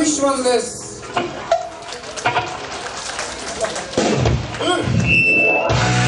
上島です。うん。